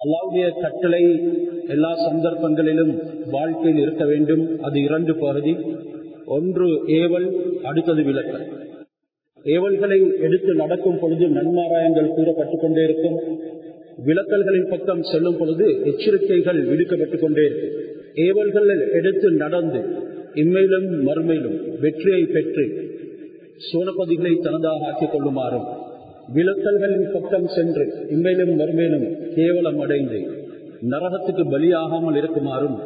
அல்லாவுடைய கட்டளை எல்லா சந்தர்ப்பங்களிலும் வாழ்க்கையில் இருக்க வேண்டும். அது இரண்டு பகுதி. ஒன்று ஏவல் அடுத்தது விளக்கல். ஏவல்களை எடுத்து நடக்கும் பொழுது நன்மாராயங்கள் கூறப்பட்டுக் கொண்டே இருக்கும். விளக்கல்களின் பக்கம் செல்லும் பொழுது எச்சரிக்கைகள் விடுக்கப்பட்டுக் கொண்டே இருக்கும். ஏவல்கள் எடுத்து நடந்து இம்மையிலும் மறுமையிலும் வெற்றியை பெற்று சோனப்பதிகளை தனதாக ஆக்கிக் கொள்ளுமாறும் விளக்கல்களின் பக்கம் சென்று இம்மையிலும் மறுமையிலும் கேவலம் அடைந்து நரகத்துக்கு பலியாகாமல் இருக்குமாறும்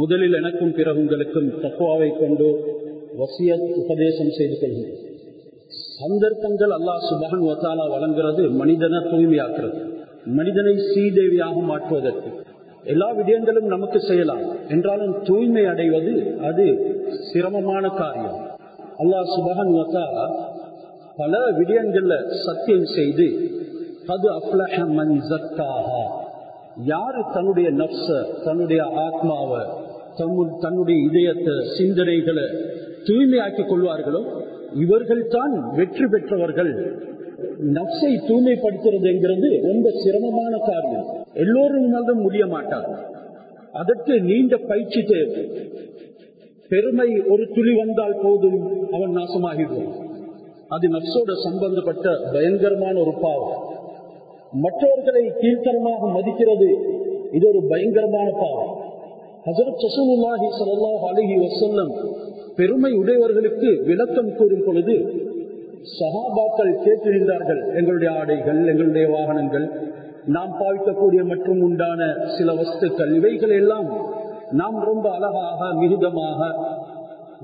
முதலில் எனக்கும் பிறகு உங்களுக்கும் தக்குவாவை கொண்டு வசிய உபதேசம் செய்து கொள்கிறேன். சந்தர்ப்பங்கள் அல்லாஹ் சுபகன் வத்தாலா வழங்குறது மனிதனை தூய்மையாக்குறது மனிதனை ஸ்ரீதேவியாக மாற்றுவதற்கு. எல்லா விடயங்களும் நமக்கு செய்யலாம். என்றாலும் தூய்மை அடைவது அது சிரமமான காரியம். அல்லாஹ் சுபகன் வத்தாலா பல விடயங்கள்ல சத்தியம் செய்து அது அப்லஹ மன் ஜக்காஹா. யாரு தன்னுடைய நப்ச தன்னுடைய ஆத்மாவை தன்னுடைய இதயத்தை சிந்தனைகளை தூய்மையாக்கிக் கொள்வார்களோ? இவர்கள் தான் வெற்றி பெற்றவர்கள். நப்சை தூய்மைப்படுத்துறதுங்கிறது ரொம்ப சிரமமான காரியம். எல்லோரும் முடிய மாட்டார் அதற்கு நீண்ட பயிற்சி தேவை. பெருமை ஒரு துளி வந்தால் போதும் அவன் நாசமாகிடுவான். அது நப்சோட சம்பந்தப்பட்ட பயங்கரமான ஒரு பாவம். மற்றவர்களை கீழ்த்தனமாக மதிக்கிறது இது ஒரு பயங்கரமான பாவம். ஹசரத் சசூலுல்லாஹி சல்லாஹ் அலஹி வசல்லம் பெருமை உடையவர்களுக்கு விளக்கம் கூறும் பொழுது சகாபாக்கள் கேட்டிருந்தார்கள் எங்களுடைய ஆடைகள் எங்களுடைய வாகனங்கள் நாம் பாவிக்கக்கூடிய மற்றும் உண்டான சில வஸ்துக்கள் இவைகள் எல்லாம் நாம் ரொம்ப அழகாக மிகுதமாக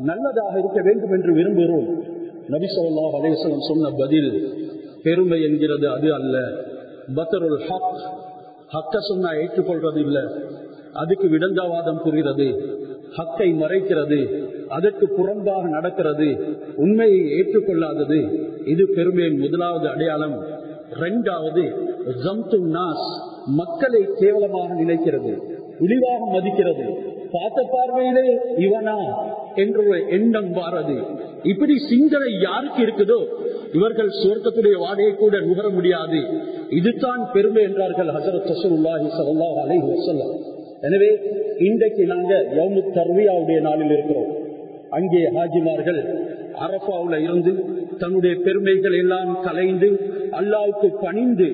நல்லதாக இருக்க வேண்டும் என்று விரும்புகிறோம். நபிசல்லா அலேசலம் சொன்ன பதில் பெருமை என்கிறது அது அல்ல. பத்தருள் ஹக் ஹக்க சொன்னா ஏற்றுக்கொள்றது இல்லை அதுக்கு விடந்தாவாதம் புரிகிறது ஹக்கை மறைக்கிறது அதற்கு புறம்பாக நடக்கிறது உண்மையை ஏற்றுக்கொள்ளாதது. இது பெருமையின் முதலாவது அடையாளம். இரண்டாவது நாஸ் மக்களை கேவலமாக நினைக்கிறது இழிவாக மதிக்கிறது. பார்த்த பார்வையிலே இவனா என்ற ஒரு எண்ணம் வாரது. இப்படி சிந்தனை யாருக்கு இருக்குதோ இவர்கள் சுவர்க்கத்துடைய வாடையை கூட நுகர முடியாது. இதுதான் பெருமை என்றார்கள் ஹசரத் சசூல்லாஹி சல்லாஹ் அலை வசல்லாம் எனவே இன்றைக்கு நாங்க யவுமு தர்வியாவுடைய நாளில் இருக்கிறோம். அங்கே ஹாஜிமார்கள் அரபாவில் இருந்து தன்னுடைய பெருமைகள் எல்லாம் கலைந்து அல்லாவுக்கு பணிந்து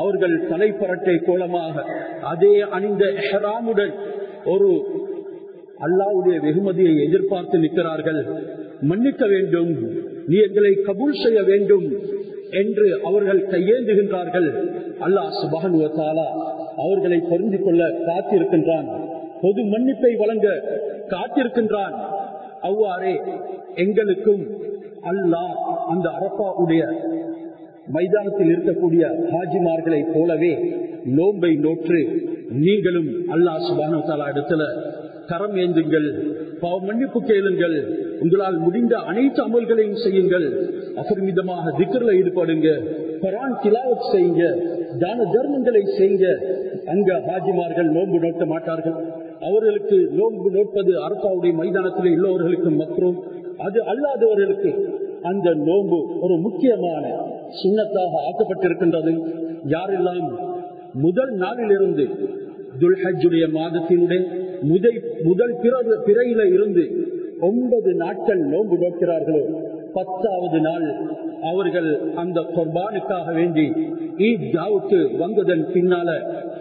அவர்கள் தலைப்பரட்டை கோலமாக அதே அணிந்த ஹெராமுடன் ஒரு அல்லாவுடைய வெகுமதியை எதிர்பார்த்து நிற்கிறார்கள். மன்னிக்க வேண்டும். நீ எங்களை கபூல் செய்ய வேண்டும் என்று அவர்கள் கையேந்துகின்றார்கள். அல்லாஹ் சுபகனுவத்தாலா அவர்களை தெரிந்து கொள்ள காத்திருக்கின்றான். பொது மன்னிப்பை வழங்க காத்திருக்கின்றான். அவ்வாறே எங்களுக்கும் அல்லாஹ் அந்த அரப்பாவுடைய மைதானத்தில் இருக்கக்கூடிய ஹாஜிமார்களை போலவே நோன்பை நோற்று நீங்களும் அல்லாஹ் சுபானு இடத்துல கரம் ஏந்துங்கள் பாவ மன்னிப்பு கேளுங்கள் உங்களால் முடிந்த அனைத்து அமல்களையும் செய்யுங்கள். அபரிமிதமாக திக்கர்ல ஈடுபடுங்க பரான் திலாவத் செய்யுங்க தான தர்மங்களை செய்யுங்க. அங்க ஹாஜிமார்கள் நோன்பு நோட்ட மாட்டார்கள். அவர்களுக்கு நோன்பு நோட்பது அரசாவுடைய மைதானத்தில் உள்ளவர்களுக்கு மற்றும் அது அல்லாதவர்களுக்கு அந்த நோன்பு ஒரு முக்கியமான சுண்ணத்தாக ஆக்கப்பட்டிருக்கின்றது. யாரெல்லாம் முதல் நாளிலிருந்து துல்ஹஜுடைய மாதத்தினுடைய முதல் முதல் பிறையில இருந்து ஒன்பது நாட்கள் நோன்பு நோக்கிறார்களோ பத்தாவது நாள் அவர்கள் அந்த கொர்பானுக்காக வேண்டி ஈத்காவுக்கு வந்ததன் பின்னால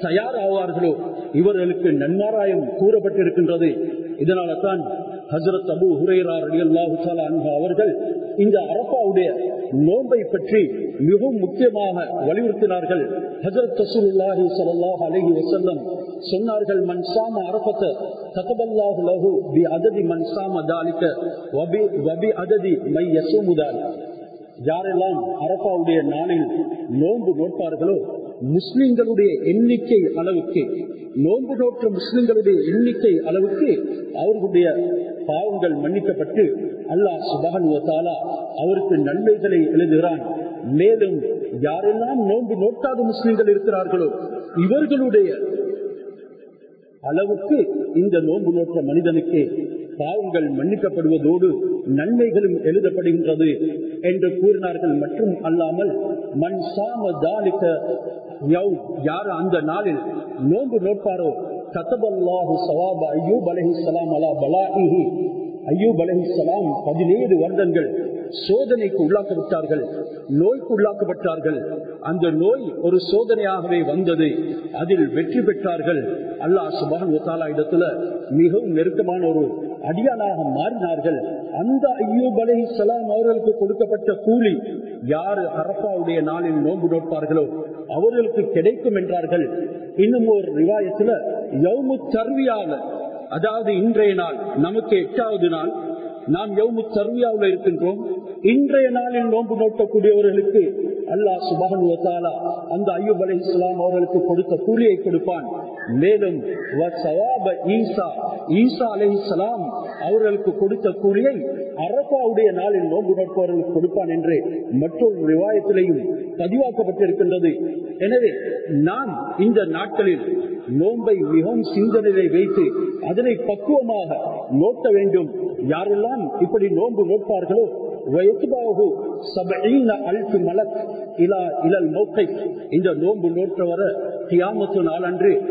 தயாராவார்களோ இவர்களுக்கு நன்மாராயம் கூறப்பட்டிருக்கின்றது. இதனால தான் ஹசரத் அபு ஹுரேரார் அவர்கள் இந்த அரப்பாவுடைய நோன்பை பற்றி மிகவும் முக்கியமாக வலியுறுத்தினார்கள். ஹசரத் அலஹி வசல்லம் சொன்னார்கள் மன்சாம தகபல்லாஹு லஹு பி அததி மன்சாம வபி வபி அததி மை யஸூமு யாரெல்லாம் அரபாவுடைய நாளில் நோன்பு நோட்பார்களோ முஸ்லிம்களுடைய எண்ணிக்கை அளவுக்கு நோன்பு நோற்ற முஸ்லிம்களுடைய எண்ணிக்கை அளவுக்கு அவர்களுடைய பாவங்கள் மன்னிக்கப்பட்டு அல்லாஹ் சுபகன் அவருக்கு நன்மைகளை எழுதுகிறான். மேலும் யாரெல்லாம் நோன்பு நோட்டாத முஸ்லிம்கள் இருக்கிறார்களோ இவர்களுடைய அளவுக்கு இந்த நோன்பு நோற்ற மனிதனுக்கு பாவங்கள் மன்னிக்கப்படுவதோடு நன்மைகளும் எழுதப்படுகின்றது என்று கூறினார்கள். மற்றும் அல்லாமல் மண் சாம தாலிக்க யார் அந்த நாளில் நோன்பு நோட்பாரோ கத்தபல்லாஹு சவாப ஐயூப் அலஹிஸ்லாம் அலா பலாஹி ஐயூப் அலஹிஸ்லாம் பதினேழு வருடங்கள் சோதனைக்கு உள்ளாக்கப்பட்டார்கள் நோய்க்கு உள்ளாக்கப்பட்டார்கள். அந்த நோய் ஒரு சோதனையாகவே வந்தது. அதில் வெற்றி பெற்றார்கள். அல்லாஹ் சுபான் இடத்துல மிகவும் நெருக்கமான ஒரு அடியானாக மாறினார்கள். அந்த ஐயூப் அலை சலாம் அவர்களுக்கு கொடுக்கப்பட்ட கூலி யாரு அரப்பாவுடைய நாளில் நோன்பு நோட்பார்களோ அவர்களுக்கு கிடைக்கும் என்றார்கள். இன்னும் ஒரு ரிவாயத்துல யவுமு தர்வியாக அதாவது இன்றைய நாள் நமக்கு எட்டாவது நாள் நாம் எவ்வளவு சர்வியாவில் இருக்கின்றோம். இன்றைய நாளில் நோன்பு நோக்கக்கூடியவர்களுக்கு அல்லாஹ் சுபகன் அந்த ஐயூப் அலி இஸ்லாம் அவர்களுக்கு கொடுத்த கூலியை கொடுப்பான். மேலும் ஈசா ஈசா அலி இஸ்லாம் அவர்களுக்கு கொடுத்த கூலியை அரபாவுடைய நாளில் நோன்பு நோட்பவர்களுக்கு கொடுப்பான் என்று மற்றொரு விவாயத்திலையும் பதிவாக்கப்பட்டிருக்கின்றது. எனவே நாம் இந்த நாட்களில் நோன்பை மிகவும் சிந்தனையை வைத்து அதனை பக்குவமாக நோட்ட வேண்டும். யாரெல்லாம் இப்படி நோன்பு நோட்பார்களோ இந்த நோன்பு நோற்றவர தியாமத்து நாளன்று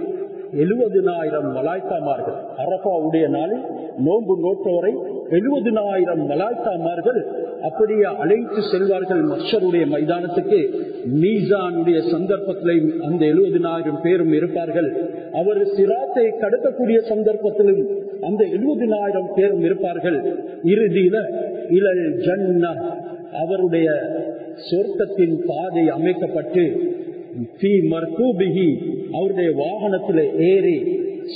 எழுபதினாயிரம் மலாய்த்தாமார்கள். அரபாவுடைய நாளில் நோன்பு நோற்றவரை எழுபதினாயிரம் மலாய்த்தாமார்கள். அப்படியே அழைத்து செல்வார்கள் மஷருடைய மைதானத்துக்கு. மீசானுடைய சந்தர்ப்பத்திலே அந்த எழுபதினாயிரம் பேரும் இருப்பார்கள். அவர் சிராத்தை கடத்தக்கூடிய சந்தர்ப்பத்திலும் அந்த எழுபதினாயிரம் பேரும் இருப்பார்கள். இறுதியில இளல் ஜன்ன அவருடைய சொர்க்கத்தின் பாதை அமைக்கப்பட்டு அவருடைய வாகனத்தில் ஏறி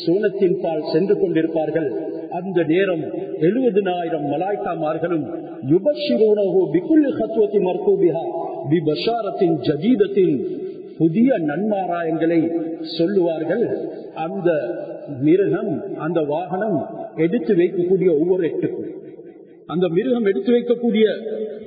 சோனத்தின் பால் சென்று கொண்டிருப்பார்கள். அந்த நேரம் எழுபதினாயிரம் மலாய்க்காமார்களும் ஜதீதத்தின் புதிய நன்மாராயங்களை சொல்லுவார்கள். அந்த மிருகம் அந்த வாகனம் எடுத்து வைக்கக்கூடிய ஒவ்வொரு எட்டுக்கும். அந்த மிருகம் எடுத்து வைக்கக்கூடிய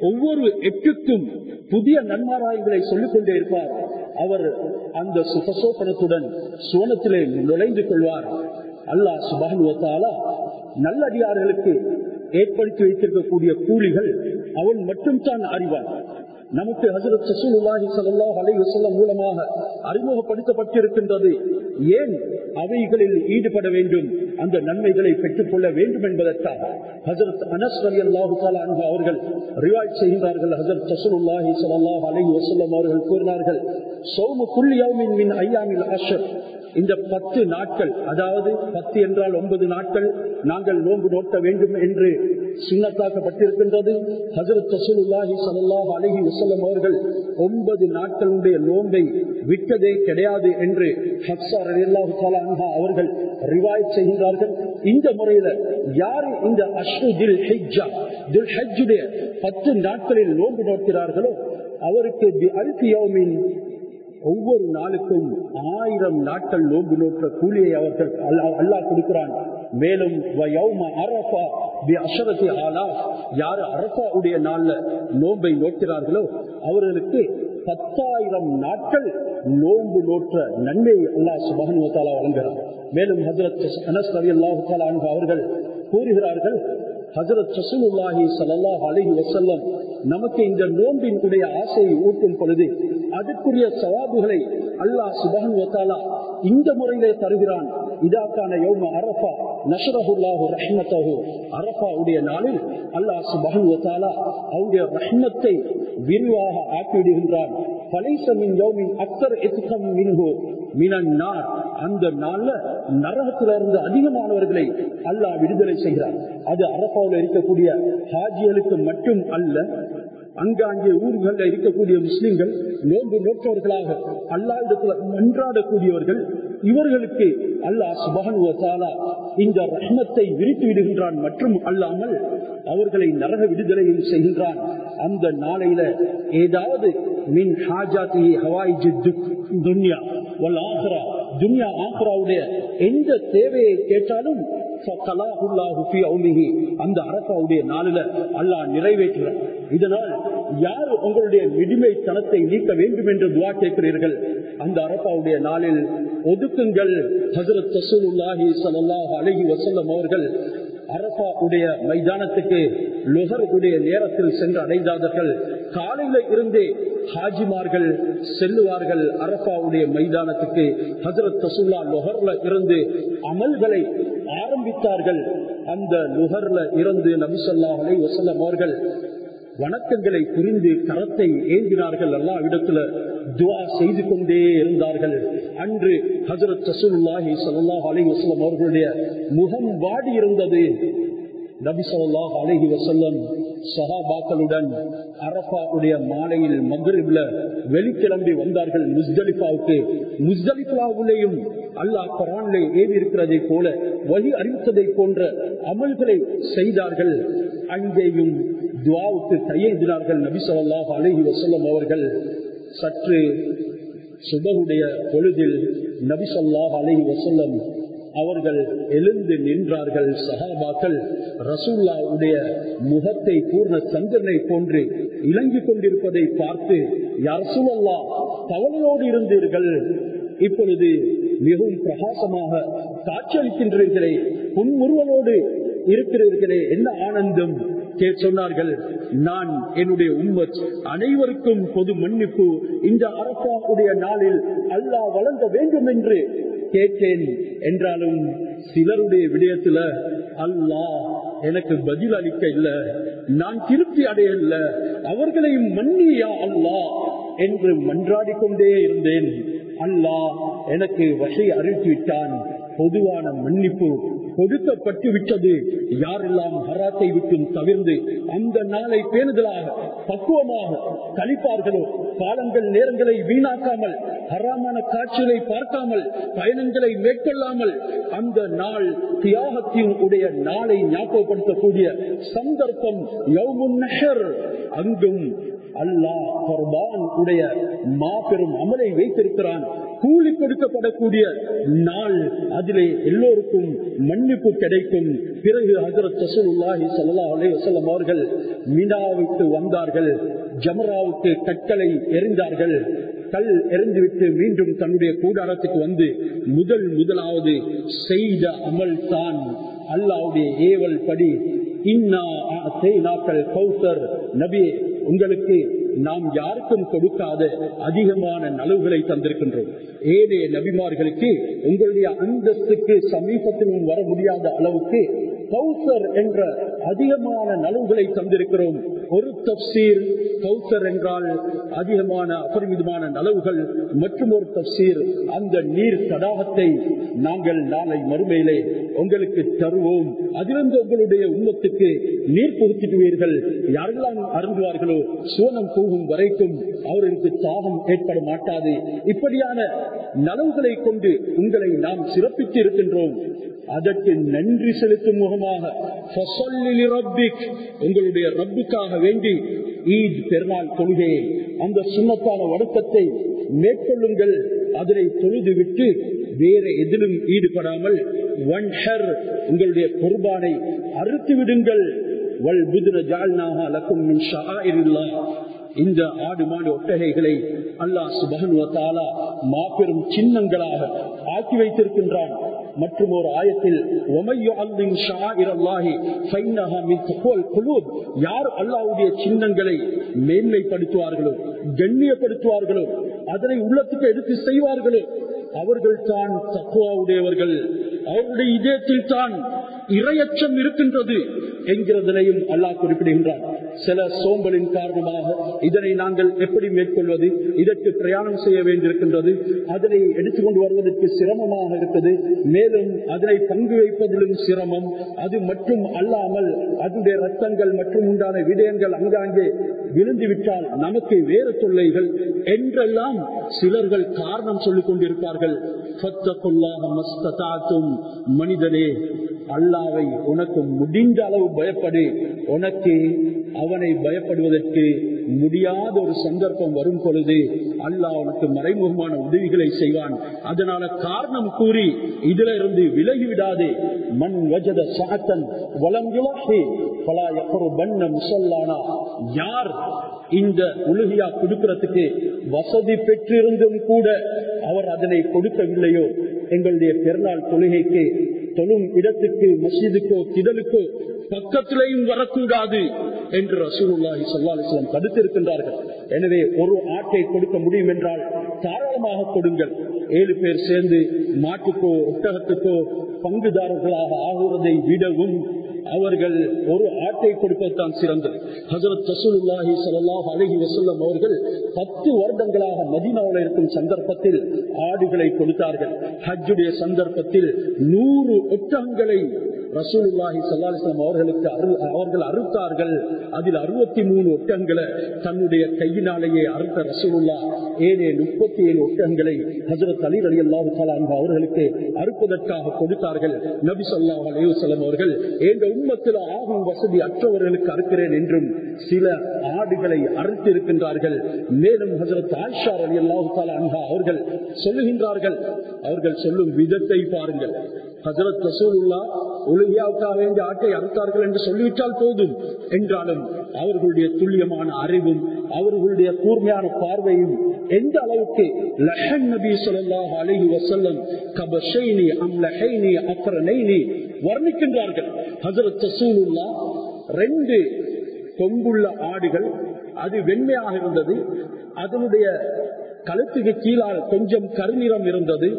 ஒவ்வொரு எட்டுக்கும் புதிய நன்மாராயங்களை சொல்லிக் கொண்டே இருப்பார். அவர் அந்த சுகசோபனத்துடன் சோனத்திலே நுழைந்து கொள்வார். அல்லாஹ் சுபானுவத்தாலா நல்லடியார்களுக்கு ஏற்படுத்தி வைத்திருக்கக்கூடிய கூலிகள் அவன் மட்டும்தான் அறிவான். நமக்கு ஹசரத் சசூலுல்லாஹி சல்லாஹ் அலைஹி வஸல்லம் மூலமாக அறிமுகப்படுத்தப்பட்டிருக்கின்றது. ஏன் அவைகளில் ஈடுபட வேண்டும்? அந்த நன்மைகளை பெற்றுக் கொள்ள வேண்டும் என்பதற்காக. ஹசரத் அனஸ் அலி அல்லாஹு அவர்கள் ரிவாய்ட் செய்கிறார்கள் ஹசரத் சசூலுல்லாஹி சல்லாஹ் அலை வசல்லம் அவர்கள் கூறினார்கள் சோமு குல்லி மின் ஐயாமில் அஷர். இந்த பத்து நாட்கள் அதாவது பத்து என்றால் ஒன்பது நாட்கள் நாங்கள் நோன்பு நோட்ட வேண்டும் என்று சுண்ணத்தாக்கப்பட்டிருக்கின்றது ஹசரத் ரசூலுல்லாஹி சல்லாஹ் அலஹி வஸல்லம் அவர்கள் ஒன்பது நாட்களுடைய நோன்பை விட்டதே கிடையாது என்று ஹப்ஸா ரலியல்லாஹு தஆலா அவர்கள் ரிவாய் செய்கின்றார்கள். இந்த முறையில யார் இந்த அஸ்ரு தில் ஹெஜ்ஜா தில் ஹஜ்ஜுடைய பத்து நாட்களில் நோன்பு நோக்கிறார்களோ அவருக்கு ஒவ்வொரு நாளுக்கும் ஆயிரம் நாட்கள் நோன்பு நோற்ற கூலியை அவர்கள் அல்லாஹ் கொடுக்கிறான். மேலும் யார் அரசா நாள்ல நோன்பை நோக்கிறார்களோ அவர்களுக்கு பத்தாயிரம் நாட்கள் நோன்பு நோற்ற நன்மையை அல்லாஹ் சுபகனுவத்தாலா வழங்குகிறார் மேலும் ஹசரத் அனஸ் ரவி அல்லாஹு அவர்கள் கூறுகிறார்கள் ஹசரத் சசூலுல்லாஹி சல்லாஹ் அலஹி வசல்லம் நமக்கு இந்த நோன்பின் உடைய ஆசையை ஊட்டும் பொழுது அதற்குரிய சவாபுகளை அல்லாஹ் சுபான் வத்தாலா இந்த முறையிலே தருகிறான். இதாக்கான யோம அரபா நஷரஹுல்லாஹு ரஹ்மத்தஹு. அரபாவுடைய உடைய நாளில் அல்லாஹ் சுபான் வத்தாலா அவருடைய ரஹ்மத்தை விரிவாக ஆக்கிவிடுகின்றான். பலைசமின் யோமின் அக்கர் எத்துக்கம் மின்ஹோ. மினன்னார். அந்த நாள்ல நரகத்தில இருந்து அதிகமானவர்களை அல்லாஹ் விடுதலை செய்கிறார். அது அரபாவில் இருக்கக்கூடிய ஹாஜிகளுக்கு மட்டும் அல்ல அங்காங்கே ஊர்களில் இருக்கக்கூடிய முஸ்லிம்கள் நோன்பு நோற்றவர்களாக அல்லாஹ் மன்றாடக்கூடியவர்கள் இவர்களுக்கு அல்லாஹ் சுபகன் இந்த ரஹ்மத்தை விரித்து விடுகின்றான் மற்றும் அல்லாமல் அவர்களை நரக விடுதலையில் செய்கின்றான். அந்த நாளையில ஏதாவது மின் ஹாஜாத்தி ஹவாய் துன்யா ஆஹ்ரா துன்யா ஆஹ்ராவுடைய எந்த தேவையை கேட்டாலும் அந்த அரசாவுடைய நாளில அல்லாஹ் நிறைவேற்றுகிறார் இதனால் யார் உங்களுடைய மிடிமைத்தனத்தை நீக்க வேண்டும் என்று துவா கேட்கிறீர்கள்? அந்த அரப்பாவுடைய நாளில் ஒதுக்குங்கள். ஹசரத் தசூலுல்லாஹி சல்லாஹ் அலஹி வசல்லம் அவர்கள் அரபா உடைய மைதானத்துக்கு லுகருடைய நேரத்தில் சென்று அடைந்தார்கள். காலையில இருந்தே ஹாஜிமார்கள் செல்லுவார்கள் அரபாவுடைய மைதானத்துக்கு. ஹசரத் தசுல்லா நுகர்ல இருந்து அமல்களை ஆரம்பித்தார்கள். அந்த லுகர்ல இருந்து நபிசல்லா அலை வசல்லம் அவர்கள் வணக்கங்களை புரிந்து கரத்தை ஏந்தினார்கள். எல்லா இடத்துல துவா செய்து கொண்டே இருந்தார்கள். அன்று ஹசரத் ரசூலுல்லாஹி சல்லாஹ் அலி வசலம் அவர்களுடைய முகம் வாடி இருந்தது. நபி சொல்லாஹ் அலஹி வசல்லம் சஹாபாக்களுடன் அரபாவுடைய மாலையில் மக்ரிப்ல வெளிக்கிளம்பி வந்தார்கள். முஸ்தலிஃபாவுக்கு முஸ்தலிஃபாவிலேயும் அல்லாஹ் குரானிலே ஏவி இருக்கிறதை போல வழி அறிவித்ததை போன்ற அமல்களை செய்தார்கள். அங்கேயும் துவாவுக்கு கையெழுதினார்கள் நபி சொல்லாஹ் அலஹி வசல்லம் அவர்கள். சற்று சுபகுடைய பொழுதில் நபி சொல்லாஹ் வசல்லம் அவர்கள் எழுந்து நின்றார்கள். சகாபாக்கள் ரசூல்லாவுடைய முகத்தை பூர்ண சந்திரனை போன்று இலங்கி கொண்டிருப்பதை பார்த்து ரசூலல்லா கவலையோடு இருந்தீர்கள். இப்பொழுது மிகவும் பிரகாசமாக காட்சியளிக்கின்றீர்களே புன்முருவனோடு இருக்கிறீர்களே. என்ன ஆனந்தம்? சொன்னார்கள் நான் என்னுடைய உம்மத் அனைவருக்கும் பொது மன்னிப்பு. இந்த அரசாவுடைய நாளில் அல்லாஹ் வழங்க வேண்டும் என்று கேட்டேன். என்றாலும் சிலருடைய விடயத்துல அல்லாஹ் எனக்கு பதில் அளிக்க இல்ல நான் திருப்தி அடைய இல்ல அவர்களையும் மன்னியா அல்லாஹ் என்று மன்றாடி கொண்டே இருந்தேன். அல்லாஹ் எனக்கு வசை அறிவித்து விட்டான் பொதுவான மன்னிப்பு கொடுக்கப்பட்டு விட்டது யாரெல்லாம் ஹராத்தை விட்டும் தவிர்ந்து அந்த நாளை பேணுதலாக பக்குவமாக கழிப்பார்களோ காலங்கள் நேரங்களை வீணாக்காமல் ஹராமான காட்சிகளை பார்க்காமல் பயணங்களை மேற்கொள்ளாமல் அந்த நாள் தியாகத்தின் உடைய நாளை ஞாபகப்படுத்தக்கூடிய சந்தர்ப்பம் அங்கும் அல்லாஹ் குர்பான் உடைய மாபெரும் அமலை வைத்திருக்கிறான். கூலி கொடுக்கப்படக்கூடிய நாள் அதிலே எல்லோருக்கும் மன்னிப்பு கிடைக்கும். பிறகு ஹசரத் சசூல்லாஹி சல்லா அலே வசல்லம் அவர்கள் மினாவுக்கு வந்தார்கள். ஜமராவுக்கு கற்களை எறிந்தார்கள். கல் எறிந்துவிட்டு மீண்டும் தன்னுடைய கூடாரத்துக்கு வந்து முதல் முதலாவது செய்த அமல் தான் அல்லாவுடைய ஏவல் படி. இன்னா கௌசர். நபியே உங்களுக்கு நாம் யாருக்கும் கொடுக்காத அதிகமான நலவுகளை தந்திருக்கின்றோம். ஏதே நபிமார்களுக்கு உங்களுடைய அந்தஸ்துக்கு சமீபத்திலும் வர முடியாத அளவுக்கு கௌசர் என்ற அதிகமான நலவுகளை தந்திருக்கிறோம். ஒரு தப்சீர் கௌசர் என்றால் அதிகமான அபரிமிதமான நலவுகள் மற்றும் ஒரு தப்சீர் அந்த நீர் தடாகத்தை நாங்கள் நாளை மறுமையிலே உங்களுக்கு தருவோம். அதிலிருந்து உங்களுடைய உண்மத்துக்கு நீர் புகுத்திடுவீர்கள் யாரெல்லாம் அருந்துவார்களோ சோனம் போகும் வரைக்கும் அவர்களுக்கு தாகம் ஏற்பட மாட்டாது. இப்படியான நலவுகளை கொண்டு உங்களை நாம் சிறப்பித்து இருக்கின்றோம். அதற்கு நன்றி செலுத்தும் முகமாக உங்களுடைய ரப்புக்காக வேண்டி ஈத் பெருநாள் தொழுகையை அந்த சுண்ணத்தான வணக்கத்தை மேற்கொள்ளுங்கள். அதனை தொழுது விட்டு வேற எதிலும் ஈடுபடாமல் ஒன் ஹர் உங்களுடைய குர்பானை அறுத்து விடுங்கள் வல் புதுர ஜால்நாக லக்கும் இந்த ஆடு மாடு ஒட்டகைகளை அல்லாஹ் சுபகன் மாபெரும் சின்னங்களாக ஆக்கி வைத்திருக்கின்றான். மற்றும் ஒரு ஆயத்தில் யார் அல்லாவுடைய சின்னங்களை மேன்மைப்படுத்துவார்களோ கண்ணியப்படுத்துவார்களோ அதனை உள்ளத்துக்கு எடுத்து செய்வார்களோ அவர்கள் தான் தக்குவாவுடையவர்கள் அவருடைய இதயத்தில் தான் இரையச்சம் இருக்கின்றது என்கிறதனையும் அல்லாஹ் குறிப்பிடுகின்றார். சில சோம்பலின் காரணமாக இதனை நாங்கள் எப்படி மேற்கொள்வது இதற்கு பிரயாணம் செய்ய வேண்டியிருக்கின்றது அதனை எடுத்துக்கொண்டு வருவதற்கு சிரமமாக இருக்கிறது மேலும் அதனை பங்கு வைப்பதிலும் சிரமம் அது மட்டும் அல்லாமல் அதனுடைய ரத்தங்கள் மற்றும் உண்டான விடயங்கள் அங்காங்கே விழுந்துவிட்டால் நமக்கு வேறு தொல்லைகள் என்றெல்லாம் சிலர்கள் காரணம் சொல்லிக் கொண்டிருப்பார்கள். மனிதனே அல்லாவை உனக்கு முடிந்த அளவு பயப்படு. உனக்கு அவனை பயப்படுவதற்கு முடியாத ஒரு சந்தர்ப்பம் வரும் பொழுது அல்லாஹ் உனக்கு மறைமுகமான உதவிகளை செய்வான். அதனால காரணம் கூறி இதுல இருந்து விலகி விடாதே மண் வஜத சாத்தன் வளங்குலாகி பலா எப்பொரு பண்ண முசல்லானா. யார் இந்த உலகியா கொடுக்கிறதுக்கு வசதி பெற்றிருந்தும் கூட அவர் அதனை கொடுக்கவில்லையோ? எங்களுடைய பெருநாள் தொழுகைக்கு தொழும் இடத்துக்கு மசீதுக்கோ கிடலுக்கோ பக்கத்திலேயும் வரக்கூடாது என்று ரசூலுல்லாஹி ஸல்லல்லாஹு தடுத்திருக்கின்றார்கள். எனவே ஒரு ஆட்டை கொடுக்க முடியும் என்றால் தாராளமாக கொடுங்கள். ஏழு பேர் சேர்ந்து மாட்டுக்கோ ஒட்டகத்துக்கோ பங்குதாரர்களாக ஆகுவதை விடவும் அவர்கள் ஒரு ஆட்டை கொடுப்பதுதான் சிறந்தது. ஹசரத் ரசூலுல்லாஹி ஸல்லல்லாஹு அலைஹி வசல்லம் அவர்கள் பத்து வருடங்களாக மதினாவில் இருக்கும் சந்தர்ப்பத்தில் ஆடுகளை கொடுத்தார்கள். ஹஜ்ஜுடைய சந்தர்ப்பத்தில் நூறு ஒட்டகங்களை ரசூலுல்லாஹி சல்லாஹம் அவர்களுக்கு அவர்கள் அறுத்தார்கள். அதில் அறுபத்தி மூணு ஒட்டங்களை தன்னுடைய கையினாலேயே அறுத்த ரசூலுல்லா ஏழே முப்பத்தி ஏழு ஒட்டகங்களை ஹசரத் அலி அலி அல்லாஹு அவர்களுக்கு அறுப்பதற்காக கொடுத்தார்கள். நபி சொல்லாஹ் அலையுசலம் அவர்கள் எங்க உண்மத்தில் ஆகும் வசதி அற்றவர்களுக்கு அறுக்கிறேன் என்றும் சில ஆடுகளை அறுத்திருக்கின்றார்கள். மேலும் ஹசரத் ஆஷா அலி அல்லாஹு அவர்கள் சொல்லுகின்றார்கள். அவர்கள் சொல்லும் விதத்தை பாருங்கள். ஹசரத் ரசூலுல்லா ஒழுங்கியாவுக்காக வேண்டிய ஆட்டை அறுத்தார்கள் என்று சொல்லிவிட்டால் போதும் என்றாலும் அவர்களுடைய துல்லியமான அறிவும் அவர்களுடைய கூர்மையான பார்வையும் எந்த அளவுக்கு லஹன் நபி சொல்லாஹ் அலஹி வசல்லம் கபஷைனி அம் லஹைனி அக்கரனைனி வர்ணிக்கின்றார்கள். ஹசரத் ரசூலுல்லா ரெண்டு கொம்புள்ள ஆடுகள் அது வெண்மையாக இருந்தது அதனுடைய கழுத்துக்கு கீழாக கொஞ்சம் கருநிறம் இருந்தது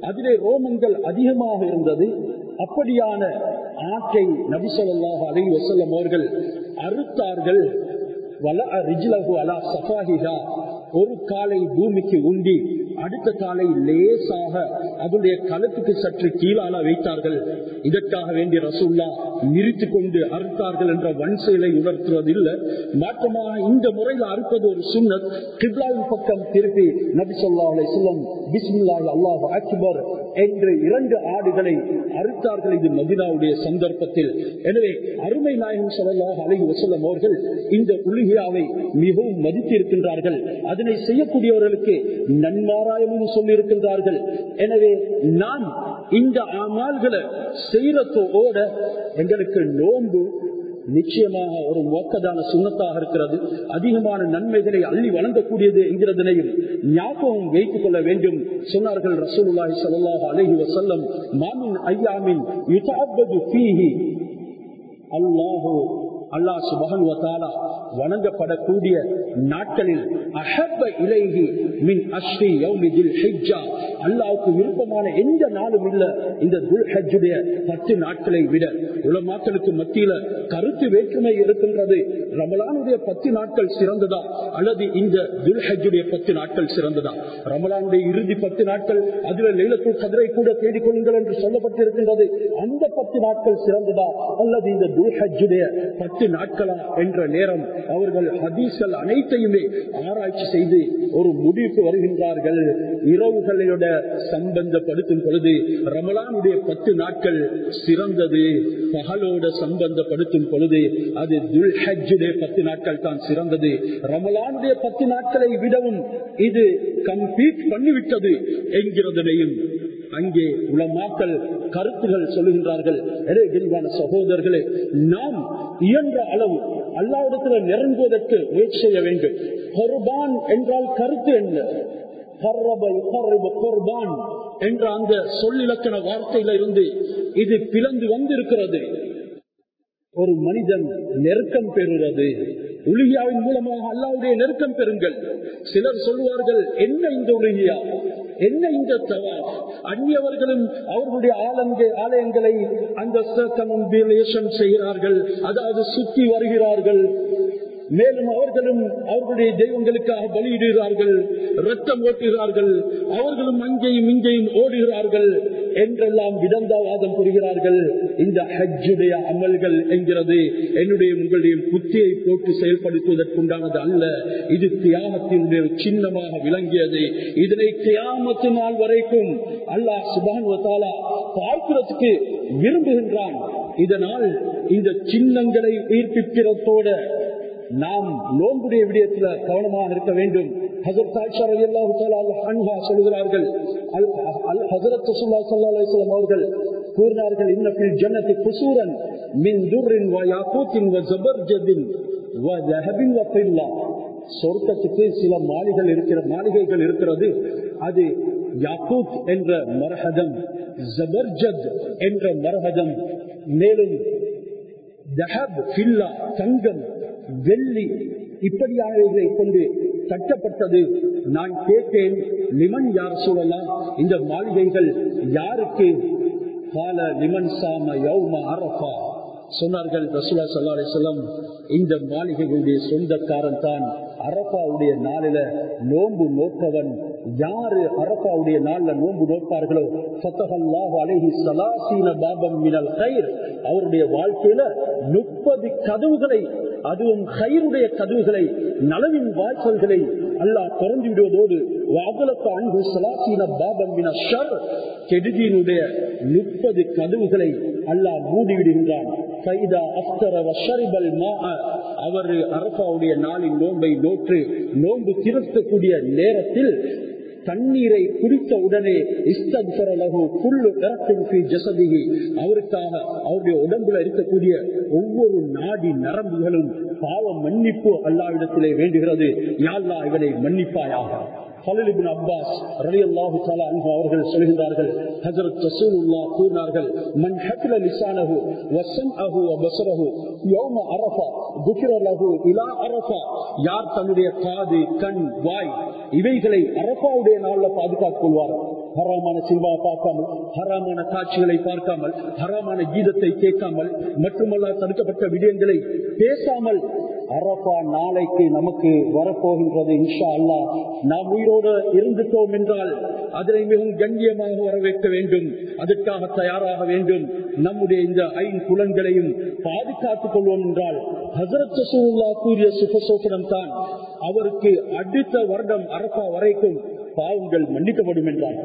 அதிலே ரோமங்கள் அதிகமாக இருந்தது. அப்படியான ஆட்டை நபிசல்லாக அலை வசல்லம் அவர்கள் அறுத்தார்கள். வல அலா ஒரு காலை பூமிக்கு உண்டி அடுத்த காலை லேசாக அதனுடைய களத்துக்கு சற்று கீழான வைத்தார்கள். இதற்காக வேண்டிய ரசூல்லா நிறுத்தி கொண்டு அறுத்தார்கள் என்ற வன் செயலை உணர்த்துவது இல்லை மாற்றமாக இந்த முறையில் அறுப்பது ஒரு சுண்ணத் கிப்லாவின் பக்கம் திருப்பி நபி சொல்லா அலை சொல்லம் பிஸ்மில்லாஹ் அல்லாஹ் அக்பர் என்று இரண்டு ஆடுகளை அறுத்தார்கள் இது மதினாவுடைய சந்தர்ப்பத்தில். எனவே அருமை நாயகம் சொல்லலாக அழகி வசல்லம் அவர்கள் இந்த உலகியாவை மிகவும் மதித்திருக்கின்றார்கள். அதனை செய்யக்கூடியவர்களுக்கு நன்மாராயமும் சொல்லியிருக்கின்றார்கள். எனவே நான் இந்த ஆமால்களை செய்யறதோட எங்களுக்கு நோன்பு நிச்சயமாக ஒரு மோக்கதான சுண்ணத்தாக இருக்கிறது. அதிகமான நன்மைகளை அள்ளி வழங்கக்கூடியது என்கிறதனையும் ஞாபகம் வைத்துக் கொள்ள வேண்டும். சொன்னார்கள் ரசூலுல்லாஹி ஸல்லல்லாஹு அலைஹி வஸல்லம் மாமின் ஐயாமின் யுதஅப்பது ஃபீஹி. அல்லாஹு அல்லாஹ் சுபஹன் வதாலா வணங்கப்படக்கூடிய நாட்களில் அஹப்ப இலைகி மின் அஸ்ரி யௌமி தில் ஹிஜ்ஜா. அல்லாவுக்கு விருப்பமான எந்த நாளும் இல்ல இந்த துல்ஹஜுடைய பத்து நாட்களை விட. உலமாக்களுக்கு மத்தியில கருத்து வேற்றுமை இருக்கின்றது. ரமலானுடைய பத்து நாட்கள் சிறந்ததா? அல்லது இந்த துல்ஹஜுடைய பத்து நாட்கள் சிறந்ததா? ரமலானுடைய இறுதி பத்து நாட்கள் அதுல லைலத்துள் கதிரை கூட தேடிக்கொள்ளுங்கள் என்று சொல்லப்பட்டிருக்கின்றது. அந்த பத்து நாட்கள் சிறந்ததா? அல்லது இந்த துல்ஹஜுடைய பத்து நாட்களா என்ற நேரம் அவர்கள் ஹதீஸ்கள் அனைத்தையுமே ஆராய்ச்சி செய்து ஒரு முடிவுக்கு வருகின்றார்கள். இரவுகளோட சம்பந்தப்படுத்தும் பொழுது ரமலானுடைய பத்து நாட்கள் சிறந்தது. பகலோட சம்பந்தப்படுத்தும் பொழுது அது துல் ஹஜ்ஜுடைய பத்து நாட்கள் தான் சிறந்தது. ரமலானுடைய பத்து நாட்களை விடவும் இது கம்ப்ளீட் பண்ணிவிட்டது என்கிறதனையும் அங்கே உலமாக்கள் கருத்துகள் சொல்லுகின்றார்கள். எனவே விரிவான சகோதரர்களே நாம் இயன்ற அளவு அல்லாவிடத்தில் நெருங்குவதற்கு முயற்சி செய்ய வேண்டும். கொர்பான் என்றால் கருத்து என்ன? என்ற அந்த சொல்லிலக்கண வார்த்தையில இருந்து இது பிளந்து வந்திருக்கிறது. ஒரு மனிதன் நெருக்கம் பெறுகிறது. உலியாவின் மூலமாக அல்லாவுடைய நெருக்கம் பெறுங்கள். சிலர் சொல்லுவார்கள் என்ன இந்த உலகியா? என்ன இந்த தவா அந்நியவர்களும் அவர்களுடைய ஆலங்க ஆலயங்களை அந்த செய்கிறார்கள். அதாவது சுற்றி வருகிறார்கள். மேலும் அவர்களும் அவர்களுடைய தெய்வங்களுக்காக பலியிடுகிறார்கள் ரத்தம் ஓட்டுகிறார்கள் அவர்களும் அங்கேயும் இங்கேயும் ஓடுகிறார்கள் என்றெல்லாம் விடந்தாவாதம் புரிகிறார்கள். இந்த ஹஜ்ஜுடைய அமல்கள் என்கிறது என்னுடைய உங்களுடைய புத்தியை போட்டு செயல்படுத்துவதற்குண்டானது அல்ல. இது தியாகத்தினுடைய சின்னமாக விளங்கியது. இதனை தியாமத்து நாள் வரைக்கும் அல்லாஹ் சுபான் பார்க்கிறதுக்கு விரும்புகின்றான். இதனால் இந்த சின்னங்களை உயிர்ப்பிக்கிறதோட நாம் நோன்புடைய விடயத்துல கவனமாக இருக்க வேண்டும். சொல்கிறார்கள். அவர்கள் கூறினார்கள் இன்னபில் ஜன்னதி குசூரன் மின் துர்ரின் வயாக்கூத்தின் ஜபர்ஜதின் வஹபின் வஃபில்லா சொர்க்கத்துக்கு சில மாளிகள் இருக்கிற மாளிகைகள் இருக்கிறது. அது யாக்கூத் என்ற மரஹதம் ஜபர்ஜத் என்ற மரஹதம் மேலும் தஹப் தங்கம் வெள்ளி இப்படியானவைகளை கொண்டு கட்டப்பட்டது நான் கேட்டேன் லிமன் யார் சூழலாம் இந்த மாளிகைகள் யாருக்கு? கால லிமன் சாம யௌம அரபா சொன்னார்கள் ரசூலா சல்லா அலிஸ்லாம் இந்த மாளிகைகளுடைய சொந்தக்காரன் தான் அரபாவுடைய நாளில நோன்பு நோக்கவன். யாரு அரசாவுடைய நாள்ல நோன்பு நோப்பார்களோ? சத்தகல்லாஹு அழகி சலாசீன பாபம் மினல் கயிர் அவருடைய வாழ்க்கையில முப்பது கதவுகளை அதுவும் கயிறுடைய கதவுகளை நலவின் வாய்ப்புகளை அல்லாஹ் திறந்து விடுவதோடு வாகலத்த அன்பு சலாசீன பாபம் மின ஷர் கெடுதியினுடைய முப்பது கதவுகளை அல்லாஹ் மூடிவிடுகின்றான். அவர் அரசாவுடைய நாளின் நோன்பை நோற்று நோன்பு திருத்தக்கூடிய நேரத்தில் தண்ணீரை குடித்த உடனே அவருக்காக அவருடைய உடம்புல இருக்கக்கூடிய ஒவ்வொரு நாடி நரம்புகளும் பாவ மன்னிப்பு அல்லாவிடத்திலே வேண்டுகிறது. யாழ்லா இவனை மன்னிப்பாயாக. அப்பாஸ் ரலி அல்லாஹு அவர்கள் சொல்கின்றார்கள் ஹஜரத் ரசூலுல்லா கூறினார்கள் மன் ஹக்ல லிசானஹு வஸம்அஹு வபஸரஹு யௌம அரஃபா குஃபிர இலா அரஃபா. யார் தன்னுடைய காது கண் வாய் இவைகளை அரஃபாவுடைய நாள்ல பாதுகாத்துக் கொள்வார்? ஹராமான சில்வா பார்க்காமல் ஹராமான காட்சிகளை பார்க்காமல் ஹராமான கீதத்தை கேட்காமல் மட்டுமல்ல தடுக்கப்பட்ட விடயங்களை பேசாமல் அரபா நாளைக்கு நமக்கு வரப்போகின்றது இன்ஷா அல்லா நாம் உயிரோடு இருந்துட்டோம் என்றால் அதனை மிகவும் கண்ணியமாக வரவேற்க வேண்டும். அதற்காக தயாராக வேண்டும். நம்முடைய இந்த ஐந்து குலங்களையும் பாதுகாத்துக் கொள்வோம் என்றால் ஹசரத் சசூல்லா கூறிய சுகசோசனம் தான் அவருக்கு அடுத்த வருடம் அரபா வரைக்கும் பாவங்கள் மன்னிக்கப்படும் என்றார்.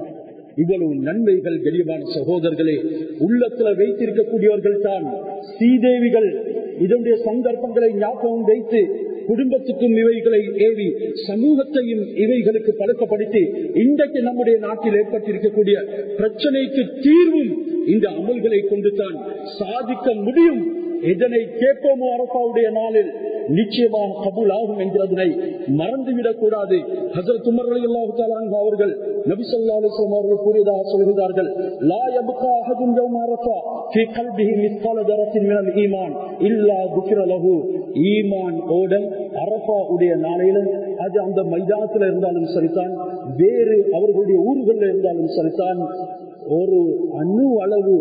இவ்வளவு நன்மைகள் கரியமான சகோதரர்களே உள்ளத்துல வைத்திருக்கக்கூடியவர்கள் தான் ஸ்ரீதேவிகள் இதனுடைய சந்தர்ப்பங்களை ஞாபகம் வைத்து குடும்பத்துக்கும் இவைகளை ஏவி சமூகத்தையும் இவைகளுக்கு பழக்கப்படுத்தி இன்றைக்கு நம்முடைய நாட்டில் ஏற்பட்டிருக்கக்கூடிய பிரச்சனைக்கு தீர்வும் இந்த அமல்களை கொண்டுதான் சாதிக்க முடியும் எதனை கேட்போமோ அரசாவுடைய நாளில் நிச்சயமாக கபூல் ஆகும் என்கிறதனை மறந்துவிடக் கூடாது. ஹசரத் உமர் அல்லாஹு அவர்கள் நபி அலிஸ்லாம் அவர்கள் கூறியதாக சொல்கிறார்கள் லா யபுகா அஹதுன் யௌம அரஃபா ஃபீ கல்பிஹி மிஸ்கால தரத்தின் மினல் ஈமான் இல்லா குஃபிர லஹு. ஈமான் ஓட அரஃபா உடைய நாளையிலும் அது அந்த மைதானத்தில் இருந்தாலும் சரிதான் வேறு அவர்களுடைய ஊர்களில் இருந்தாலும் சரிதான். ஒரு அணு அளவு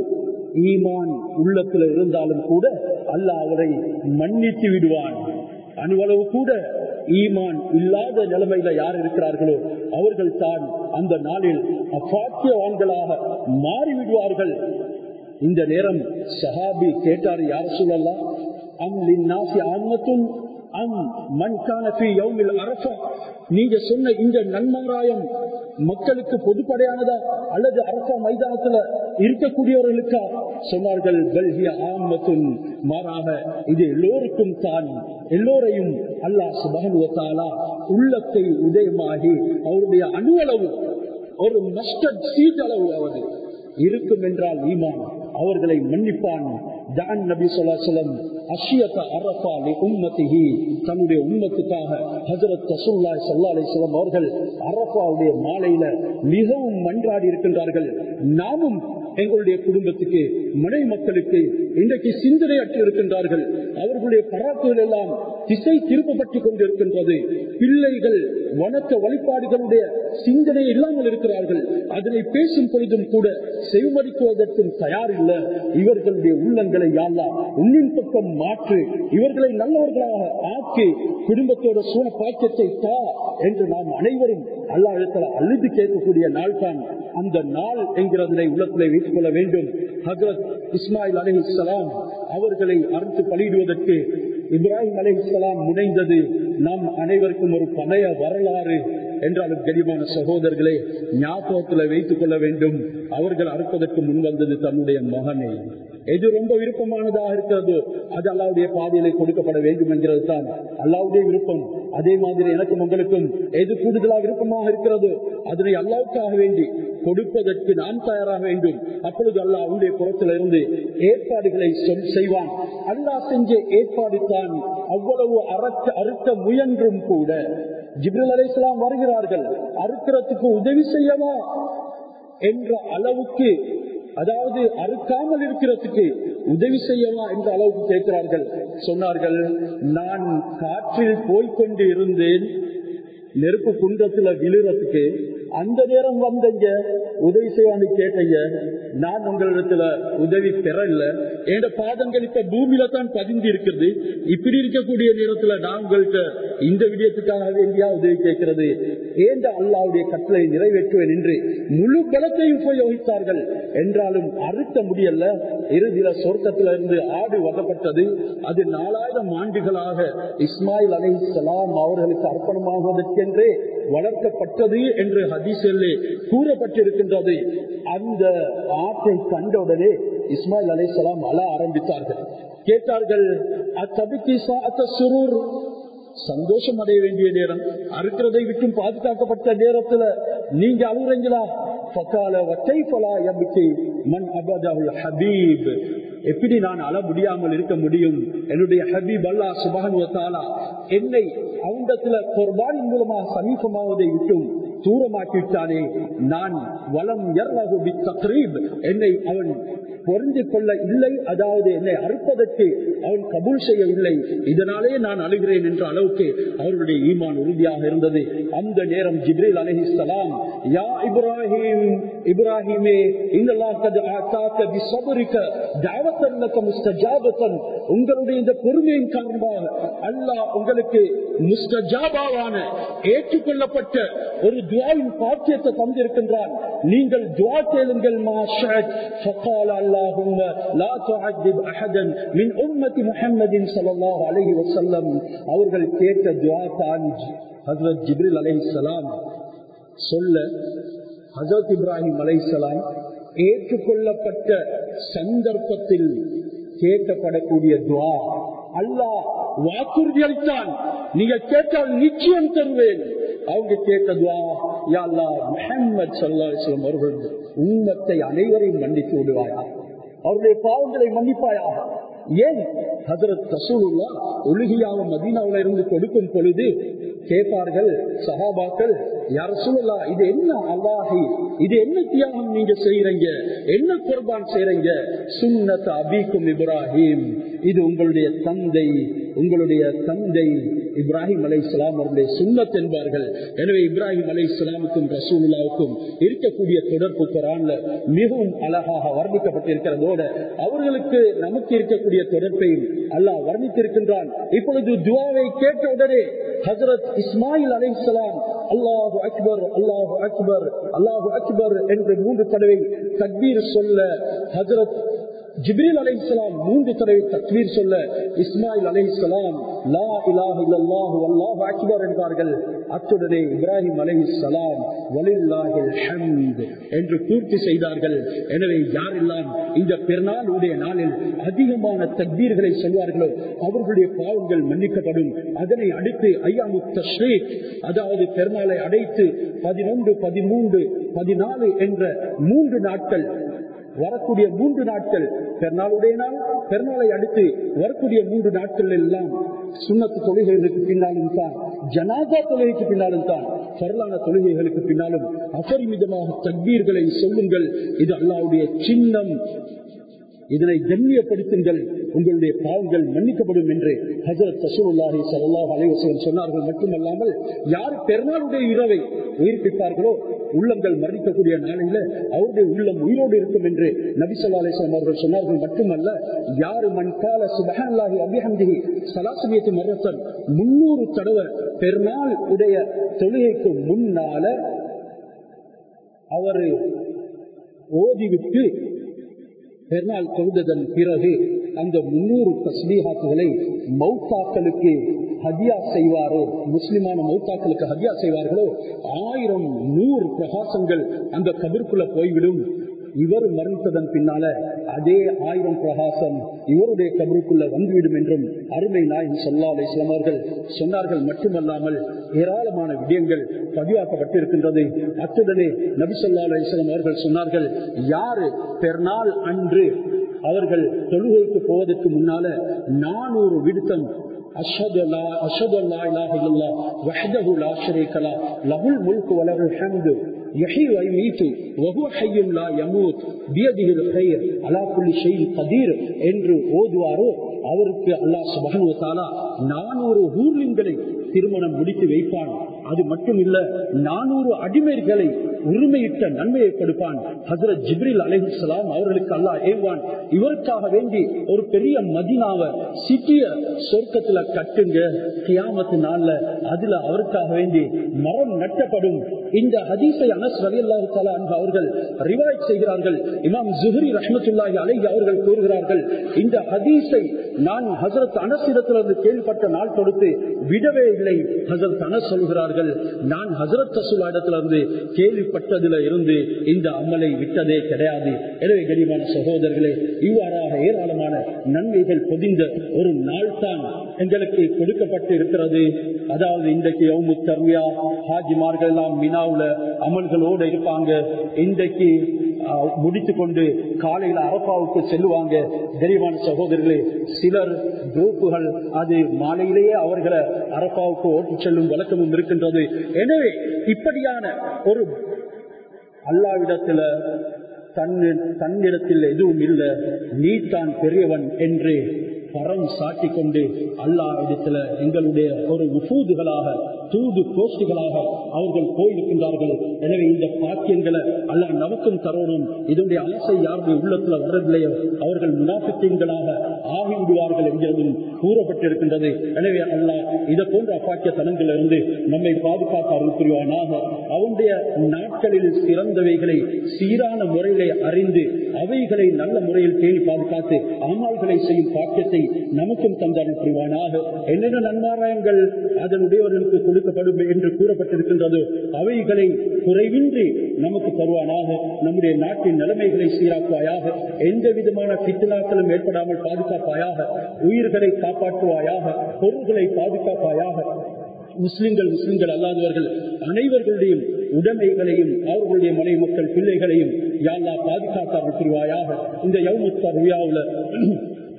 ஈமான் உள்ளத்துல இருந்தாலும் கூட அல்லா அவரை மன்னித்து விடுவான். அனுவளவு கூட ஈமான் இல்லாத நிலைமையில யார் இருக்கிறார்களோ அவர்கள் தான் அந்த நாளில் அசாத்தியவான்களாக மாறிவிடுவார்கள். இந்த நேரம் சஹாபி கேட்டார் யார் சொல்லலாம் அம் லின்னாசி ஆன்மத்தும் அம் நீங்க சொன்ன இந்த நன்மாராயம் மக்களுக்கு பொதுப்படையானதா? அல்லது அரசா மைதானத்துல இருக்கக்கூடியவர்களுக்கா? சொன்னார்கள் மாறாக இது எல்லோருக்கும் தான். எல்லோரையும் அல்லாஹ் சுபகனுவத்தாலா உள்ளத்தை உதயமாகி அவருடைய அணுவளவு ஒரு நஷ்ட சீட் அளவு அவது இருக்கும் என்றால் ஈமான். அவர்களை மன்னிப்பான். தான் நபி சொல்லா சொல்லம் அஷியத்த அரபா உம்மத்திஹி தன்னுடைய உம்மத்துக்காக ஹசரத் ரசூல்லாய் சல்லா அலிஸ்லாம் அவர்கள் அரபாவுடைய மாலையில மிகவும் மன்றாடி இருக்கின்றார்கள். நாமும் எங்களுடைய குடும்பத்துக்கு மனை மக்களுக்கு இன்றைக்கு சிந்தனையற்று இருக்கின்றார்கள். அவர்களுடைய பராக்குகள் எல்லாம் திசை திருப்பப்பட்டுக் கொண்டிருக்கின்றது. பிள்ளைகள் வணக்க வழிபாடுகளுடைய சிந்தனை இல்லாமல் இருக்கிறார்கள். அதனை பேசும் பொழுதும் கூட செவிமதிக்குவதற்கும் தயார் இல்லை இவர்களுடைய உள்ளங்களை யாழ்லா உன்னின் பக்கம் மாற்று இவர்களை நல்லவர்களாக ஆக்கி குடும்பத்தோட சூழ பாக்கியத்தை தா என்று நாம் அனைவரும் அல்லா இடத்துல அழுது கேட்கக்கூடிய நாள் தான் அந்த நாள் என்கிறதனை உள்ளத்திலே வைத்துக் கொள்ள வேண்டும். ஹக்ரத் இஸ்மாயில் அலி இஸ்லாம் அவர்களை அறுத்து பலியிடுவதற்கு இப்ராஹிம் அலி இஸ்லாம் முனைந்தது நாம் அனைவருக்கும் ஒரு பழைய வரலாறு என்றாலும் கனிமான சகோதரர்களை ஞாபகத்தில் வைத்துக் கொள்ள வேண்டும். அவர்கள் அறுப்பதற்கு முன் வந்தது தன்னுடைய மகனை. எது ரொம்ப விருப்பமானதாக இருக்கிறதோ அது அல்லாவுடைய பாதையிலே கொடுக்கப்பட வேண்டும் என்கிறது தான் அல்லாவுடைய விருப்பம். அதே மாதிரி எனக்கும் உங்களுக்கும் எது கூடுதலாக விருப்பமாக இருக்கிறதோ? அதனை அல்லாவுக்காக வேண்டி கொடுப்பதற்கு நாம் தயாராக வேண்டும். அப்பொழுது அல்லா அவனுடைய புறத்தில் இருந்து ஏற்பாடுகளை சொல் செய்வான். அல்லாஹ் செஞ்ச ஏற்பாடு தான் அவ்வளவு அறக்க அறுக்க முயன்றும் கூட. ஜிப்ரல் அலைசலாம் வருகிறார்கள். அறுக்கிறதுக்கு உதவி செய்யவா? என்ற அளவுக்கு அதாவது அறுக்காமல் இருக்கிறதுக்கு உதவி செய்யவா என்ற அளவுக்கு கேட்கிறார்கள். சொன்னார்கள் நான் காற்றில் போய்கொண்டு இருந்தேன் நெருப்பு குன்றத்துல விழுறதுக்கு அந்த நேரம் வந்தங்க. உதவி செய்வான்னு கேட்டீங்க. நான் உங்களிடத்துல உதவி பெறல. என் பாதங்கள் இப்ப பூமியில தான் பதிந்து இருக்குது. இப்படி இருக்கக்கூடிய நேரத்துல நான் உங்கள்கிட்ட இந்த விடயத்துக்காக வேண்டியா உதவி கேட்கிறது. ஏந்த அல்லாவுடைய கட்டளை நிறைவேற்றுவேன் என்று முழு பலத்தையும் உபயோகித்தார்கள். என்றாலும் அறுத்த முடியல. இறுதியில சொர்க்கத்தில இருந்து ஆடு வகப்பட்டது. அது நாலாயிரம் ஆண்டுகளாக இஸ்மாயில் அலை சலாம் அவர்களுக்கு அர்ப்பணமாகுவதற்கென்றே வளர்க்கப்பட்டது என்று ஹதீசல்லே கூறப்பட்டிருக்கின்றது. அந்த ஆற்றை கண்டவுடனே இஸ்மாயில் அலை சலாம் அழ ஆரம்பித்தார்கள். கேட்டார்கள் அத்தபிக்கு சுரூர்? சந்தோஷம் அடைய வேண்டிய நேரம். அறுக்கிறதை விட்டும் பாதுகாக்கப்பட்ட நேரத்துல நீங்க அழுறீங்களா பக்கால வச்சை பலா எம்பிக்கை மண் அபதாவுல் ஹபீப். எப்படி நான் அழ முடியாமல் இருக்க முடியும்? என்னுடைய ஹபீப் அல்லா சுபானுவத்தாலா என்னை அவங்கத்துல குர்பானின் மூலமாக சமீபமாவதை விட்டும் தூரமாக்கிவிட்டானே. நான் வளம் என்னை அவன் பொருந்து கொள்ள இல்லை. அதாவது என்னை அறுப்பதற்கு அவன் கபூல் செய்யவில்லை இதனாலே நான் அழுகிறேன் என்ற அளவுக்கு அவருடைய ஈமான் உறுதியாக இருந்தது. அந்த நேரம் ஜிப்ரீல் அலஹி யா இப்ராஹிம் இப்ராஹிமே உங்களுடைய இந்த பொறுமையின் காரணமாக அல்லாஹ் உங்களுக்கு முஸ்தஜாபாவான ஏற்றுக்கொள்ளப்பட்ட ஒரு துவாவின் பாக்கியத்தை தந்திருக்கின்றான். நீங்கள் துவா கேளுங்கள் اللهم لا تعذب احدا من امه محمد صلى الله عليه وسلم அவர்கள் கேட்ட துஆ தான் ஹஜ்ரத் ஜிப்ரீல் அலைஹிஸ்ஸலாம் சொல்ல ஹஜரத் இப்ராஹிம் அலைஹிஸ்ஸலாம் ஏற்றுக்கொள்ளப்பட்ட சந்தர்ப்பத்தில் கேட்கப்படக்கூடிய துவா அல்லாஹ் வாக்குறுதி அளித்தான் நீங்க கேட்டால் நிச்சயம் தருவேன் அவங்க கேட்டதுவா யாழ்லா முஹம்மது சல்லாஸ்லம் அவர்கள் உண்மத்தை அனைவரையும் மன்னித்து விடுவாயா அவருடைய பாவங்களை மன்னிப்பாயாக. ஏன்? ஹதரத் ரசூலுல்லா ஒழுகியாக மதீனாவில இருந்து கொடுக்கும் பொழுது கேட்பார்கள் சஹாபாக்கள் யார் சொல்லலா இது என்ன அல்லாஹி? இது என்ன தியாகம் நீங்க செய்யறீங்க என்ன குர்பான் செய்யறீங்க சுன்னத் அபிக்கும் இப்ராஹிம். இது உங்களுடைய தந்தை உங்களுடைய தந்தை இப்ராஹிம் அலை இஸ்லாம் அவருடைய சுண்ணத் என்பார்கள். எனவே இப்ராஹிம் அலை இஸ்லாமுக்கும் ரசூலுல்லாவுக்கும் இருக்கக்கூடிய தொடர்பு குரான்ல மிகவும் அழகாக வர்ணிக்கப்பட்டிருக்கிறதோட அவர்களுக்கு நமக்கு இருக்கக்கூடிய தொடர்பையும் அல்லாஹ் வர்ணித்திருக்கின்றான். இப்பொழுது துவாவை கேட்ட உடனே ஹசரத் இஸ்மாயில் அலை இஸ்லாம் அல்லாஹு அக்பர் அல்லாஹு அக்பர் அல்லாஹு அக்பர் என்று மூன்று தடவை தக்பீர் சொல்ல ஹசரத் ஜிப்ரீல் அலை இஸ்லாம் மூன்று தடவை தக்வீர் சொல்ல இஸ்மாயில் அலை இஸ்லாம் லா அக்பர் என்பார்கள். அத்துடனே இப்ராஹிம் அலை இஸ்லாம் என்று பூர்த்தி செய்தார்கள். எனவே யாரெல்லாம் இந்த பெருநாளுடைய நாளில் அதிகமான தக்பீர்களை சொல்வார்களோ அவர்களுடைய பாவங்கள் மன்னிக்கப்படும். அதனை அடுத்து ஐயாமு தஸ்ரீக் அதாவது பெருநாளை அடைத்து பதினொன்று பதிமூன்று பதினாலு என்ற மூன்று நாட்கள் வரக்கூடிய மூன்று நாட்கள் பெருநாளுடைய நாள் பெருநாளை அடுத்து வரக்கூடிய மூன்று நாட்கள் எல்லாம் சுண்ணத்து தொழுகைகளுக்கு பின்னாலும் தான் ஜனாதா தொழுகைக்கு பின்னாலும் தான் சரளான தொழுகைகளுக்கு பின்னாலும் அபரிமிதமாக தக்வீர்களை சொல்லுங்கள். இது அல்லாவுடைய சின்னம். இதனை கண்ணியப்படுத்துங்கள். உங்களுடைய பாவங்கள் மன்னிக்கப்படும் என்று ஹசரத் ரசூலுல்லாஹி ஸல்லல்லாஹு சொன்னார்கள் மட்டுமல்லாமல் யார் பெருமாளுடைய இரவை உயிர்ப்பித்தார்களோ உள்ளங்கள் மரணிக்கக்கூடிய நாளையில அவருடைய உள்ளம் உயிரோடு இருக்கும் என்று நபி அலிஸ்லாம் அவர்கள் சொன்னார்கள் மட்டுமல்ல யாரு மண்கால சுபஹான்லாஹி அபிஹந்தி சலாசமியத்து மரத்தன் முன்னூறு தடவை பெருநாள் உடைய தொழுகைக்கு முன்னால அவரு ஓதிவிட்டு பெருநாள் தொழுததன் பிறகு அந்த முன்னூறு தஸ்மீஹாத்துகளை மௌத்தாக்களுக்கு ஹதியா செய்வாரோ முஸ்லிமான மௌத்தாக்களுக்கு ஹதியா செய்வார்களோ ஆயிரம் நூறு பிரகாசங்கள் அந்த கபிற்குள்ள போய்விடும். இவர் மரணித்ததன் பின்னால அதே ஆயிரம் பிரகாசம் இவருடைய கபருக்குள்ள வந்துவிடும் என்றும் அருமை நாயன் சொல்லா அலிஸ்லாம் அவர்கள் சொன்னார்கள். மட்டுமல்லாமல் ஏராளமான விடயங்கள் பதிவாக்கப்பட்டிருக்கின்றது. அத்துடனே நபி சொல்லா அலிஸ்லாம் அவர்கள் சொன்னார்கள் யாரு பெருநாள் அன்று அவர்கள் தொழுகைக்கு போவதற்கு முன்னால நானூறு விடுத்தம் أشهد لا أشهد لا إله إلا الله وحده لا شريك له له الملك وله الحمد يحيي ويميت وهو حي لا يموت بيده الخير على كل شيء قدير என்று ஓதுவாரோ அவருக்கு அல்லாஹ் சுபஹானஹு வ தஆலா 400 ஹூர்லிங்களை திருமணம் முடித்து வைப்பான் அது மட்டும் இல்ல 400 அடிமைகளை உரிமையிட்ட நன்மையை கொடுப்பான். ஹசரத் ஜிப்ரில் அலைஹிஸ்ஸலாம் அவர்களுக்கு அல்லா ஏவான் இவருக்காக வேண்டி ஒரு பெரிய மதினாவை சிட்டிய சொர்க்கத்துல கட்டுங்க. கியாமத்து நாள்ல அதுல அவருக்காக வேண்டி மரம் நட்டப்படும். இந்த ஹதீஸை அனஸ் ரலியல்லாஹு தஆலா அன்ஹு அவர்கள் ரிவாய்ட் செய்கிறார்கள். இமாம் ஜுஹரி ரஹமத்துல்லாஹி அலைஹி அவர்கள் கூறுகிறார்கள் இந்த ஹதீஸை நான் ஹசரத் அனசிடத்திலிருந்து கேள்விப்பட்ட நாள் கொடுத்து விடவே இல்லை ஹசரத் அனஸ் சொல்கிறார்கள். நான் ஹசரத் ரசூலா இடத்திலிருந்து கேள்விப்பட்டதுல இருந்து இந்த அமலை விட்டதே கிடையாது. எனவே கனிமான சகோதரர்களே இவ்வாறாக ஏராளமான நன்மைகள் பொதிந்த ஒரு நாள் தான் எங்களுக்கு கொடுக்கப்பட்டு இருக்கிறது அதாவது இன்றைக்கு யவுமு தர்மியா ஹாஜிமார்கள் எல்லாம் மினாவுல அமல்களோடு இருப்பாங்க. இன்றைக்கு முடித்து கொண்டு காலையில் அரப்பாவுக்கு செல்லுவாங்க. தெளிவான சகோதரர்களே சிலர் குரூப்புகள் அது மாலையிலேயே அவர்களை அரப்பாவுக்கு ஓட்டு செல்லும் வழக்கமும் இருக்கின்றது. எனவே இப்படியான ஒரு அல்லாவிடத்துல தன் தன்னிடத்தில் எதுவும் இல்லை. நீ தான் பெரியவன் என்று கரம் சாட்டி கொண்டு அல்லா இடத்துல எங்களுடைய ஒரு உபூதுகளாக தூது கோஷ்டிகளாக அவர்கள் போயிருக்கின்றார்கள். எனவே இந்த பாக்கியங்களை அல்ல நமக்கும் தரணும் இதனுடைய ஆசை யாருடைய உள்ளத்துல வரவில்லையோ அவர்கள் முனாபித்தீன்களாக ஆகிவிடுவார்கள் என்கிறதும் கூறப்பட்டிருக்கின்றது. எனவே அல்லா இதை போன்ற அப்பாக்கிய தனங்களிலிருந்து நம்மை பாதுகாத்து அறிவித்துவானாக அவனுடைய நாட்களில் சிறந்தவைகளை சீரான முறையிலே அறிந்து அவைகளை நல்ல முறையில் தேடி பாதுகாத்து அமல்களை செய்யும் பாக்கியத்தை நமக்கும் தந்தால் புரிவானாக. என்னென்ன நன்மாராயங்கள் அதனுடையவர்களுக்கு கொடுக்கப்படும் என்று கூறப்பட்டிருக்கின்றதோ அவைகளை குறைவின்றி நமக்கு தருவானாக. நம்முடைய நாட்டின் நிலைமைகளை சீராக்குவாயாக. எந்த விதமான பித்தனாக்களும் ஏற்படாமல் பாதுகாப்பாயாக. உயிர்களை காப்பாற்றுவாயாக. பொருள்களை பாதுகாப்பாயாக. முஸ்லிம்கள் முஸ்லிம்கள் அல்லாதவர்கள் அனைவர்களுடையும் உடைமைகளையும் அவர்களுடைய மனை மக்கள் பிள்ளைகளையும் யாழ்லா பாதுகாத்தார்கள் புரிவாயாக. இந்த யவுமுத்தாவில்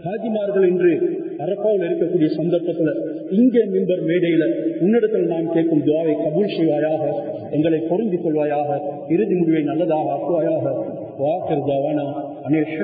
ஹாஜிமார்கள் என்று அரப்பாவில் இருக்கக்கூடிய சந்தர்ப்பத்தில் இங்கே மின்பர் மேடையில உன்னிடத்தில் நாம் கேட்கும் துவாவை கபூல் செய்வாயாக எங்களை பொருந்திக் கொள்வாயாக இறுதி முடிவை நல்லதாக ஆக்குவாயாக. வாக்கர் தாவானா அநேஷன்